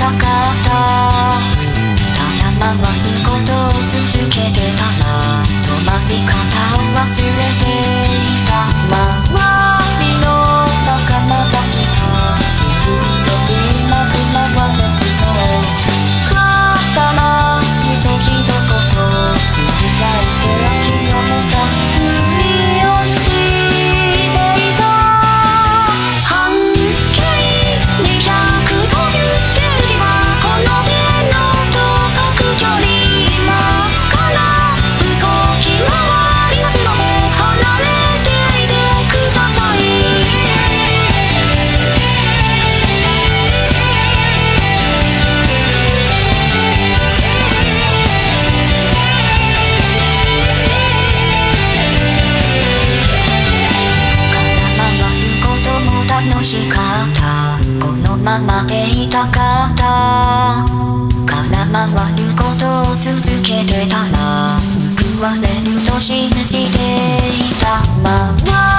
たかた。ただ回ることを続けてたら止まり方を忘れて。ままでいたかった。空回ることを続けてたら報われると信じていた。まま